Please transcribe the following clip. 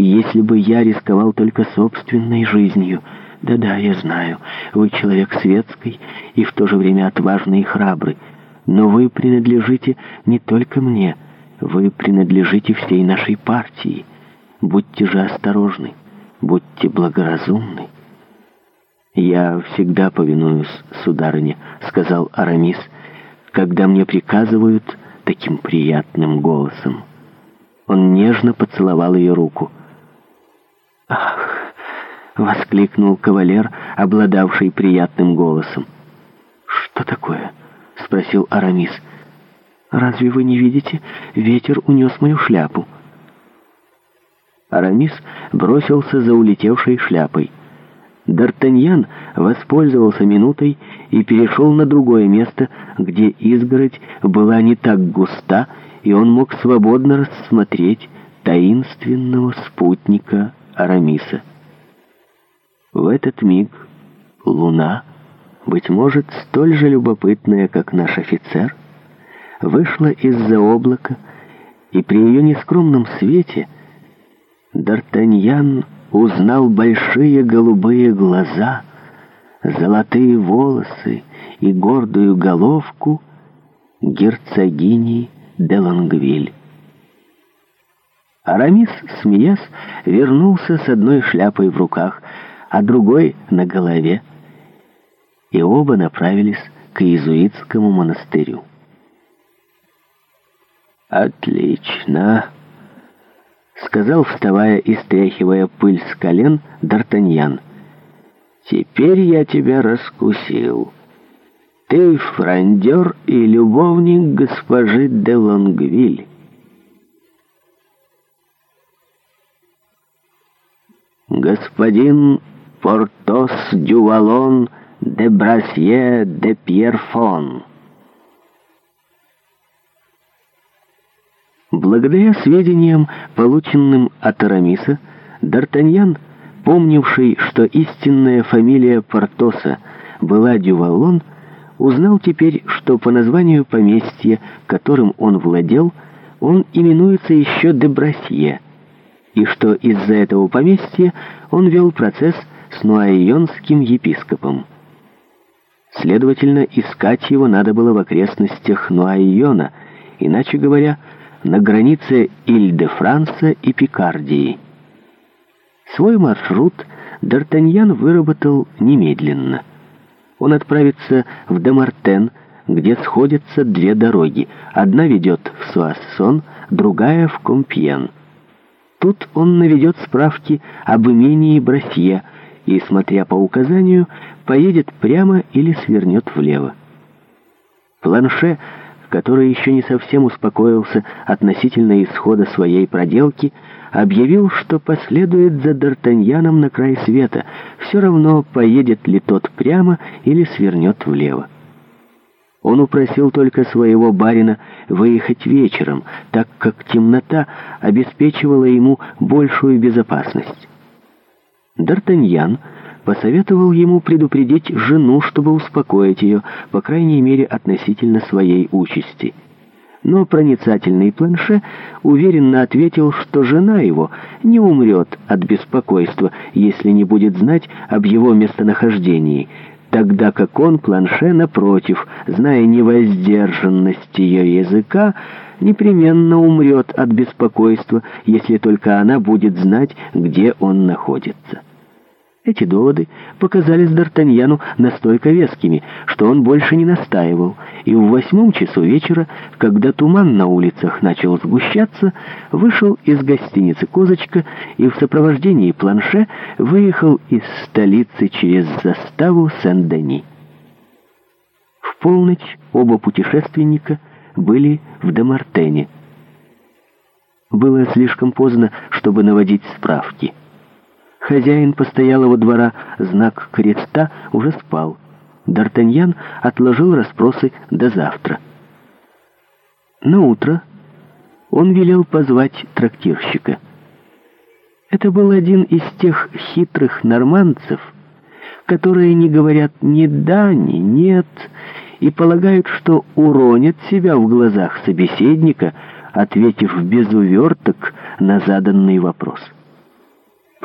если бы я рисковал только собственной жизнью. Да-да, я знаю, вы человек светский и в то же время отважный и храбрый. Но вы принадлежите не только мне, вы принадлежите всей нашей партии. Будьте же осторожны, будьте благоразумны. «Я всегда повинуюсь, сударыня», — сказал Арамис, «когда мне приказывают таким приятным голосом». Он нежно поцеловал ее руку —— воскликнул кавалер, обладавший приятным голосом. «Что такое?» — спросил Арамис. «Разве вы не видите? Ветер унес мою шляпу». Арамис бросился за улетевшей шляпой. Д'Артаньян воспользовался минутой и перешел на другое место, где изгородь была не так густа, и он мог свободно рассмотреть таинственного спутника Арамиса. В этот миг луна, быть может, столь же любопытная, как наш офицер, вышла из-за облака, и при ее нескромном свете Д'Артаньян узнал большие голубые глаза, золотые волосы и гордую головку герцогини де Лангвиль. Арамис, смеясь, вернулся с одной шляпой в руках — а другой на голове, и оба направились к иезуитскому монастырю. «Отлично!» — сказал, вставая и стряхивая пыль с колен, Д'Артаньян. «Теперь я тебя раскусил. Ты фрондер и любовник госпожи де Лонгвиль». «Господин Портос Дювалон де Брасье де Пьерфон. Благодаря сведениям, полученным от Арамиса, Д'Артаньян, помнивший, что истинная фамилия Портоса была Дювалон, узнал теперь, что по названию поместья, которым он владел, он именуется еще Дебрасье, и что из-за этого поместья он вел процесс с нуайонским епископом. Следовательно, искать его надо было в окрестностях Нуайона, иначе говоря, на границе Иль-де-Франса и Пикардии. Свой маршрут Д'Артаньян выработал немедленно. Он отправится в Демартен, где сходятся две дороги. Одна ведет в Суассон, другая в Компьен. Тут он наведет справки об имении Брасье и, смотря по указанию, поедет прямо или свернет влево. Планше, который еще не совсем успокоился относительно исхода своей проделки, объявил, что последует за Д'Артаньяном на край света, все равно поедет ли тот прямо или свернет влево. Он упросил только своего барина выехать вечером, так как темнота обеспечивала ему большую безопасность. Д'Артаньян посоветовал ему предупредить жену, чтобы успокоить ее, по крайней мере, относительно своей участи. Но проницательный Планше уверенно ответил, что жена его не умрет от беспокойства, если не будет знать об его местонахождении, тогда как он, Планше, напротив, зная невоздержанность ее языка, непременно умрет от беспокойства, если только она будет знать, где он находится. Эти доводы показались Д'Артаньяну настолько вескими, что он больше не настаивал, и в восьмом часу вечера, когда туман на улицах начал сгущаться, вышел из гостиницы «Козочка» и в сопровождении планше выехал из столицы через заставу Сен-Дени. В полночь оба путешественника были в Демартене. Было слишком поздно, чтобы наводить справки. Хозяин постоялого двора, знак креста, уже спал. Д'Артаньян отложил расспросы до завтра. На утро он велел позвать трактирщика. Это был один из тех хитрых нормандцев, которые не говорят ни «да», ни «нет», и полагают, что уронят себя в глазах собеседника, ответив без уверток на заданный вопрос.